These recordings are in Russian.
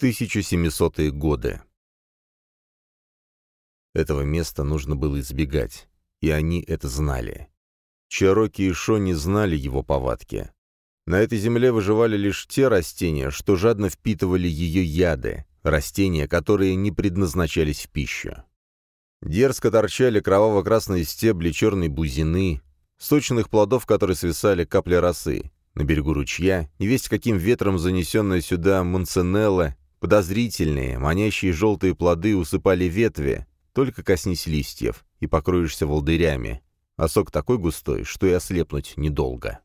1700-е годы. Этого места нужно было избегать, и они это знали. Чероки и Шони знали его повадки. На этой земле выживали лишь те растения, что жадно впитывали ее яды, растения, которые не предназначались в пищу. Дерзко торчали кроваво-красные стебли черной бузины, сочных плодов, которые свисали капли росы. На берегу ручья, невесть каким ветром занесенная сюда манцинелла, подозрительные, манящие желтые плоды усыпали ветви, только коснись листьев, и покроешься волдырями, а сок такой густой, что и ослепнуть недолго.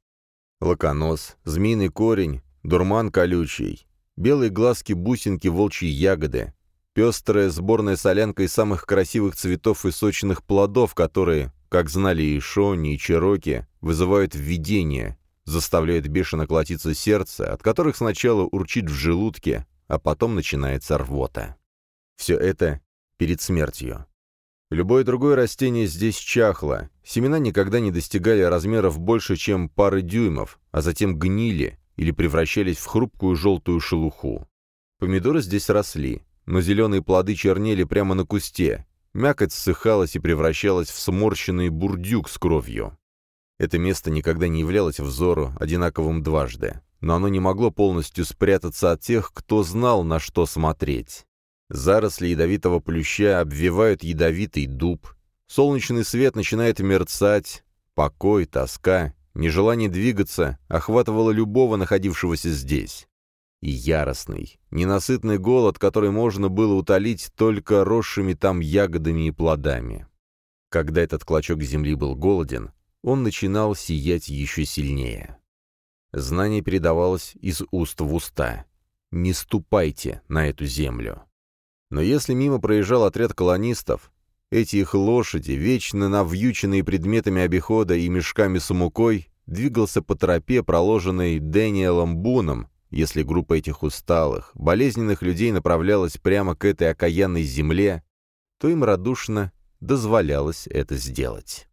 Лаконос, змеиный корень, дурман колючий, белые глазки-бусинки волчьи ягоды, пестрая сборная солянка из самых красивых цветов и сочных плодов, которые, как знали и Шони, и Чероки, вызывают видение, заставляют бешено колотиться сердце, от которых сначала урчит в желудке, а потом начинается рвота. Все это перед смертью. Любое другое растение здесь чахло, семена никогда не достигали размеров больше, чем пары дюймов, а затем гнили или превращались в хрупкую желтую шелуху. Помидоры здесь росли, но зеленые плоды чернели прямо на кусте, мякоть ссыхалась и превращалась в сморщенный бурдюк с кровью. Это место никогда не являлось взору одинаковым дважды, но оно не могло полностью спрятаться от тех, кто знал, на что смотреть. Заросли ядовитого плюща обвивают ядовитый дуб. Солнечный свет начинает мерцать. Покой, тоска, нежелание двигаться охватывало любого находившегося здесь. И яростный, ненасытный голод, который можно было утолить только росшими там ягодами и плодами. Когда этот клочок земли был голоден, он начинал сиять еще сильнее. Знание передавалось из уст в уста. «Не ступайте на эту землю». Но если мимо проезжал отряд колонистов, эти их лошади, вечно навьюченные предметами обихода и мешками с мукой, двигался по тропе, проложенной Дэниелом Буном, если группа этих усталых, болезненных людей направлялась прямо к этой окаянной земле, то им радушно дозволялось это сделать.